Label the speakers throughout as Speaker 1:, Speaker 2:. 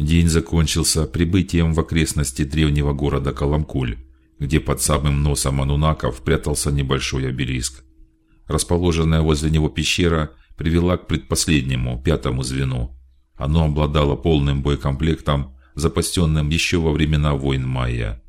Speaker 1: День закончился прибытием в окрестности древнего города Каламкуль, где под самым носом анунаков прятался небольшой обелиск. Расположенная возле него пещера привела к предпоследнему, пятому звену. Оно обладало полным боекомплектом, запасенным еще во времена войн майя.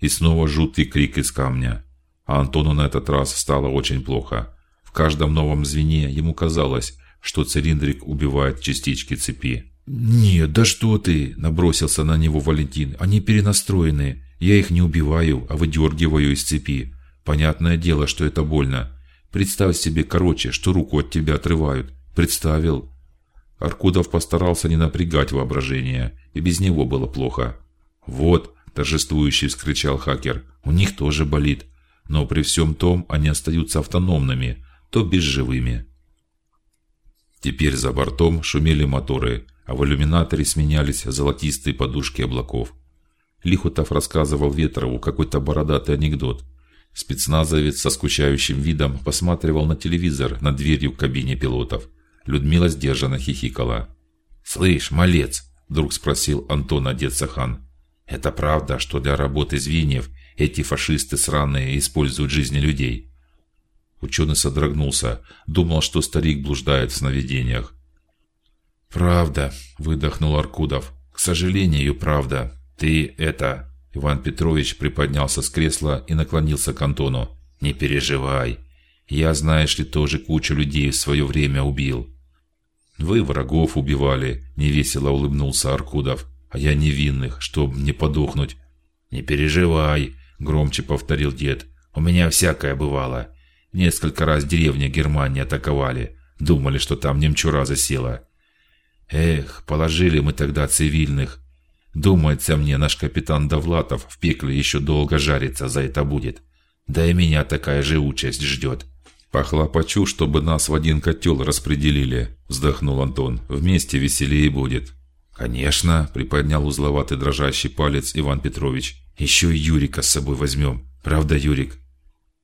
Speaker 1: И снова жуткий крик из камня. А Антону на этот раз стало очень плохо. В каждом новом звене ему казалось, что цилиндрик убивает частички цепи.
Speaker 2: Нет, да что ты? Набросился на него Валентин. Они перенастроены. Я их не убиваю, а выдергиваю из цепи. Понятное дело, что это больно. Представь себе, короче, что руку от тебя отрывают. Представил? Аркудов постарался не напрягать воображение, и без него было плохо. Вот, торжествующе вскричал хакер. У них тоже болит, но при всем том они остаются автономными, то безживыми. Теперь за бортом шумели моторы, а в иллюминаторе сменялись золотистые подушки облаков. Лихутов рассказывал Ветрову какой-то бородатый анекдот. Спецназовец со скучающим видом посматривал на телевизор над дверью в кабине пилотов. Людмила сдержанно хихикала. "Слышь, малец", вдруг спросил Антон Адецахан. "Это правда, что для работы звеньев эти фашисты сраные используют жизни людей?" Ученый содрогнулся, думал, что старик блуждает в сновидениях. Правда, выдохнул Аркудов. К сожалению, правда. Ты это Иван Петрович приподнялся с кресла и наклонился к Антону. Не переживай. Я, знаешь ли, тоже кучу людей в свое время убил. Вы врагов убивали, невесело улыбнулся Аркудов. А я невинных, чтоб не подохнуть. Не переживай, громче повторил дед. У меня всякое бывало. Несколько раз деревня Германии атаковали, думали, что там немчура засела. Эх, положили мы тогда цивильных. Думается мне, наш капитан Довлатов в пекле еще долго жарится за это будет. Да и меня такая же участь ждет. Похлопочу, чтобы нас в один котел распределили, вздохнул Антон. Вместе веселее будет. Конечно, приподнял узловатый дрожащий палец Иван Петрович. Еще и Юрика с собой возьмем. Правда, Юрик?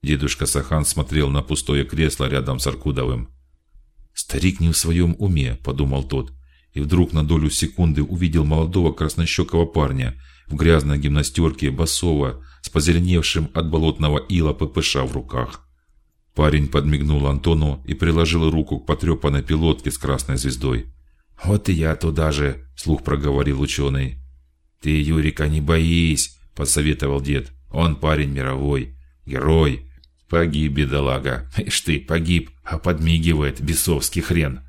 Speaker 2: Дедушка Сахан смотрел на пустое кресло рядом с Аркудовым. Старик не в своем уме, подумал тот, и вдруг на долю секунды увидел молодого краснощекого парня в грязной гимнастерке, босого, с позеленевшим от болотного ила ППШ в руках. Парень подмигнул Антону и приложил руку к потрепанной пилотке с красной звездой. Вот и я туда же, слух проговорил ученый. Ты, Юрика, не боись, посоветовал дед. Он парень мировой, герой, Погиб бедолага. Ишь ты, погиб, а подмигивает бесовский хрен.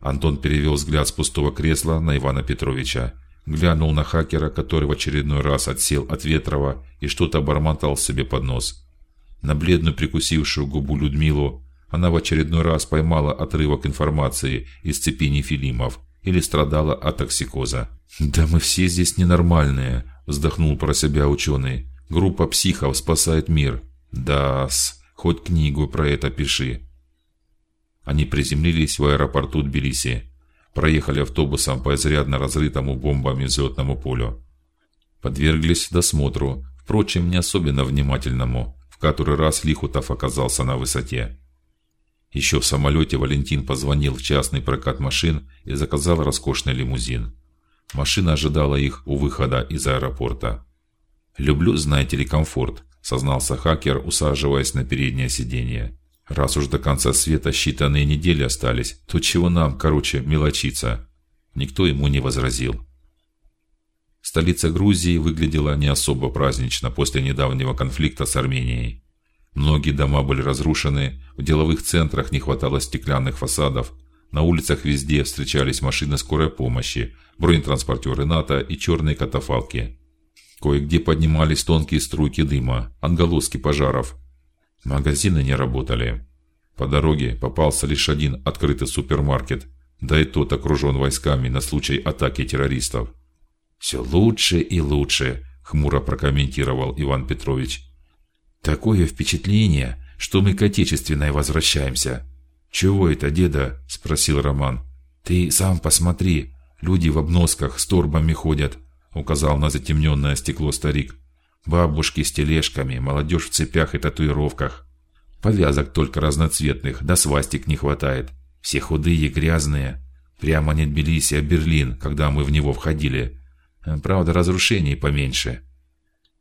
Speaker 2: Антон перевел взгляд с пустого кресла на Ивана Петровича, глянул на хакера, который в очередной раз отсел от Ветрова и что-то бормотал себе под нос. На бледную прикусившую губу Людмилу она в очередной раз поймала отрывок информации из цепи нефилимов или страдала от токсикоза. Да мы все здесь ненормальные, вздохнул про себя ученый. Группа психов спасает мир, да-с, хоть книгу про это пиши. Они приземлились в аэропорту Тбилиси, проехали автобусом по изрядно разрытому бомбами взлетному полю, подверглись досмотру, впрочем, не особенно внимательному. В который раз Лихутов оказался на высоте. Еще в самолете Валентин позвонил в частный прокат машин и заказал роскошный лимузин. Машина ожидала их у выхода из аэропорта. Люблю, знаете ли, комфорт, сознался хакер, усаживаясь на переднее сиденье. Раз уж до конца света считанные недели остались, то чего нам, короче, мелочиться? Никто ему не возразил. Столица Грузии выглядела не особо празднично после недавнего конфликта с Арменией. Многие дома были разрушены, в деловых центрах не хватало стеклянных фасадов, на улицах везде встречались машины скорой помощи, бронетранспортеры НАТО и черные катафалки. Кое-где поднимались тонкие струйки дыма, отголоски пожаров. Магазины не работали. По дороге попался лишь один открытый супермаркет, да и тот окружен войсками на случай атаки террористов. Все лучше и лучше, хмуро прокомментировал Иван Петрович. Такое впечатление, что мы к отечественной возвращаемся. Чего это, деда? – спросил Роман. Ты сам посмотри, люди в обносках с торбами ходят, указал на затемненное стекло старик. Бабушки с тележками, молодежь в цепях и татуировках. Повязок только разноцветных, да свастик не хватает. Все худые, грязные. Прямо не Тбилиси, а Берлин, когда мы в него входили. Правда, разрушений поменьше.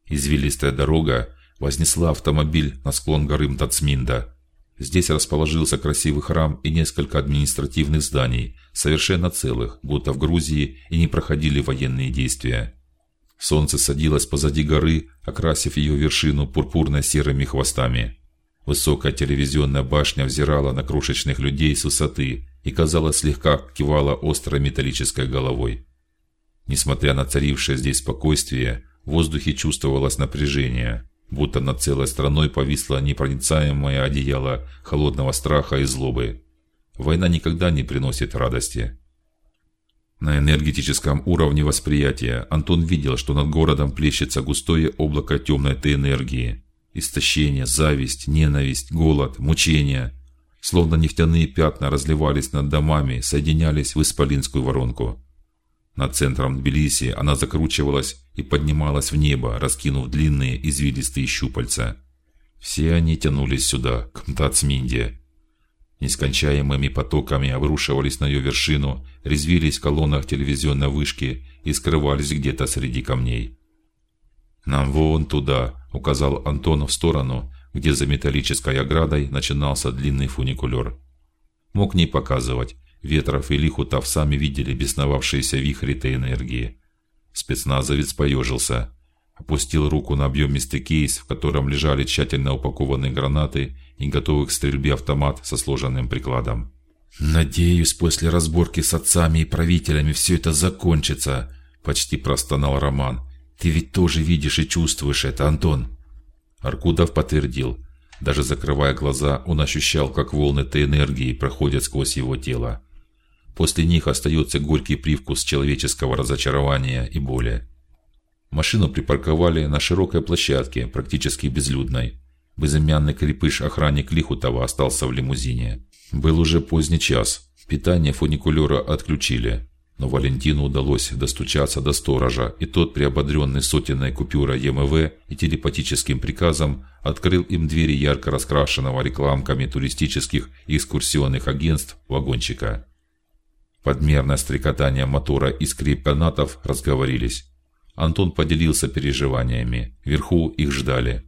Speaker 2: Извилистая дорога вознесла автомобиль на склон горы Мтацминда. Здесь расположился красивый храм и несколько административных зданий, совершенно целых, будто в Грузии и не проходили военные действия. Солнце садилось позади горы, окрасив ее вершину пурпурно-серыми хвостами. Высокая телевизионная башня взирала на крошечных людей с высоты и, казалось, слегка кивала острой металлической головой. Несмотря на царившее здесь спокойствие, в воздухе чувствовалось напряжение, будто над целой страной повисло непроницаемое одеяло холодного страха и злобы. Война никогда не приносит радости. На энергетическом уровне восприятия Антон видел, что над городом плещется густое облако темной энергии, истощение, зависть, ненависть, голод, мучения, словно нефтяные пятна разливались над домами, соединялись в исполинскую воронку. Над центром Тбилиси она закручивалась и поднималась в небо, раскинув длинные извилистые щупальца. Все они тянулись сюда, к Мтацминде, нескончаемыми потоками обрушивались на ее вершину, резвились в колоннах телевизионной вышки и скрывались где-то среди камней. Нам вон туда, указал Антон в сторону, где за металлической оградой начинался длинный фуникулер. Мог не показывать. Ветров и Лихутов сами видели бесновавшиеся вихри этой энергии. Спецназовец поежился, опустил руку на объемистый кейс, в котором лежали тщательно упакованные гранаты и готовый к стрельбе автомат со сложенным прикладом. Надеюсь, после разборки с отцами и правителями все это закончится, почти простонал Роман. Ты ведь тоже видишь и чувствуешь это, Антон. Аркудов подтвердил. Даже закрывая глаза, он ощущал, как волны этой энергии проходят сквозь его тело. После них остается горький привкус человеческого разочарования и боли. Машину припарковали на широкой площадке, практически безлюдной. Безымянный крепыш охранник Лихутова остался в лимузине. Был уже поздний час. Питание фуникулера отключили, но Валентину удалось достучаться до сторожа, и тот, приободренный сотенной купюрой ЕМВ и телепатическим приказом, открыл им двери ярко раскрашенного рекламками туристических и экскурсионных агентств вагончика. Подмерное стрекотание мотора и скрип канатов разговорились. Антон поделился переживаниями. Вверху их ждали.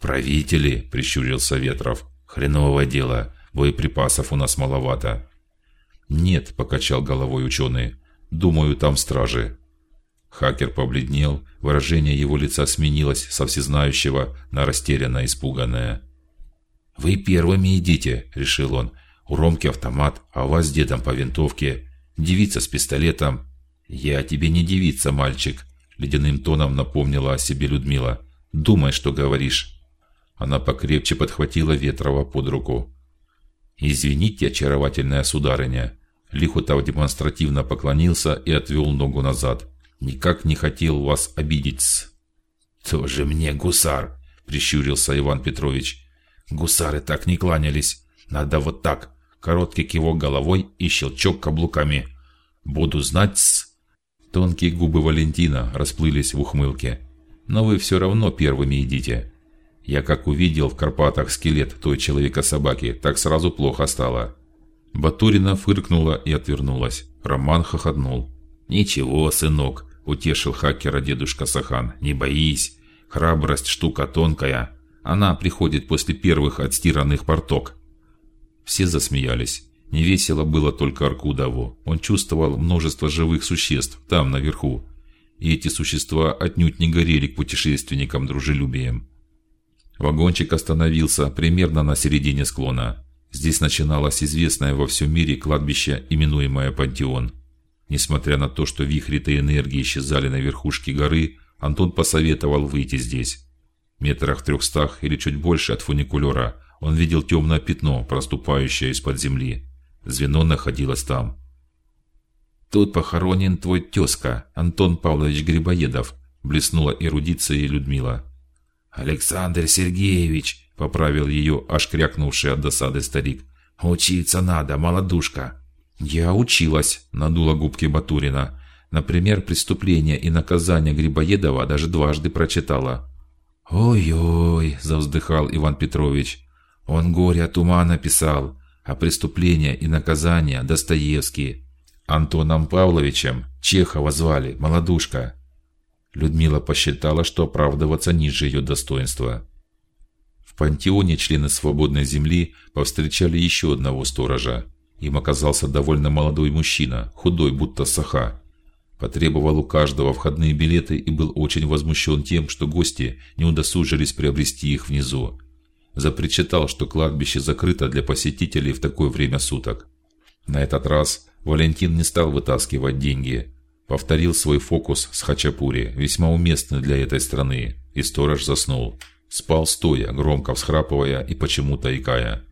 Speaker 2: Правители, прищурился Ветров. Хреновое дело. Боеприпасов у нас маловато. Нет, покачал головой ученый. Думаю, там стражи. Хакер побледнел, выражение его лица сменилось со всезнающего на растерянно испуганное. Вы первыми идите, решил он. У Ромки автомат, а у вас дедом по винтовке, девица с пистолетом. Я тебе не девица, мальчик, ледяным тоном напомнила о себе Людмила. Думай, что говоришь. Она покрепче подхватила Ветрова под руку. Извините, очаровательная сударыня. Лихутов демонстративно поклонился и отвел ногу назад. Никак не хотел вас обидеть. Тоже мне гусар, прищурился Иван Петрович. Гусары так не кланялись. Надо вот так. Короткий кивок головой и щелчок каблуками. Буду знать. Тонкие губы Валентина расплылись в ухмылке. Но вы все равно первыми идите. Я как увидел в Карпатах скелет той человека-собаки, так сразу плохо стало. Батурина фыркнула и отвернулась. Роман хохотнул. Ничего, сынок, утешил хакера дедушка Сахан. Не боись, храбрость штука тонкая. Она приходит после первых отстиранных порток. Все засмеялись. Не весело было только Аркудову. Он чувствовал множество живых существ там наверху, и эти существа отнюдь не горели к путешественникам дружелюбием. Вагончик остановился примерно на середине склона. Здесь начиналось известное во всем мире кладбище, именуемое Пантеон. Несмотря на то, что вихри этой энергии исчезали на верхушке горы, Антон посоветовал выйти здесь. Метрах трехстах или чуть больше от фуникулера он видел темное пятно, проступающее из-под земли. Звено находилось там. Тут похоронен твой тезка Антон Павлович Грибоедов, блеснула эрудицией Людмила. Александр Сергеевич, поправил ее аж крякнувший от досады старик. Учиться надо, молодушка. Я училась, надула губки Батурина. Например, преступление и наказание Грибоедова даже дважды прочитала. Ой-ой, завздыхал Иван Петрович. Он горе от ума написал, а преступления и наказания Достоевский. Антоном Павловичем Чехова звали, молодушка. Людмила посчитала, что оправдываться ниже ее достоинства. В пантеоне члены свободной земли повстречали еще одного сторожа. Им оказался довольно молодой мужчина, худой, будто саха. Потребовал у каждого входные билеты и был очень возмущен тем, что гости не удосужились приобрести их внизу. Запричитал, что кладбище закрыто для посетителей в такое время суток. На этот раз Валентин не стал вытаскивать деньги, повторил свой фокус с хачапури, весьма уместный для этой страны, и сторож заснул. Спал стоя, громко всхрапывая и почему-то икая.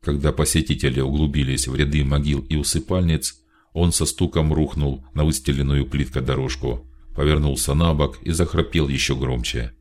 Speaker 2: Когда посетители углубились в ряды могил и усыпальниц, он со стуком рухнул на выстеленную плиткой дорожку, повернулся на бок и захрапел еще громче.